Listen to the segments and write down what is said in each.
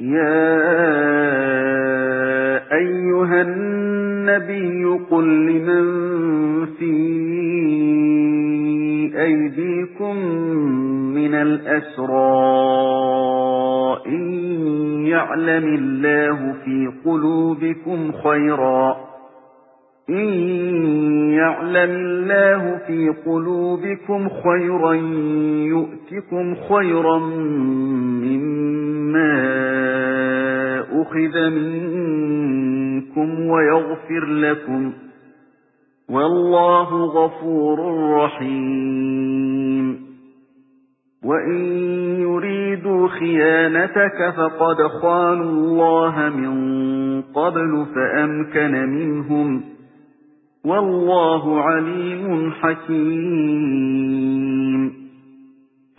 يا أيها النبي قل لمن في أيديكم من الأسرى إن يعلم الله في قلوبكم خيرا. إن يعلم الله في قلوبكم خيرا يؤتكم خيرا مما أخذ منكم ويغفر لكم والله غفور رحيم. وإن يريدوا خيانتك فقد خانوا الله من قبل فأمكن منهم والله عليم حكيم.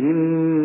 إن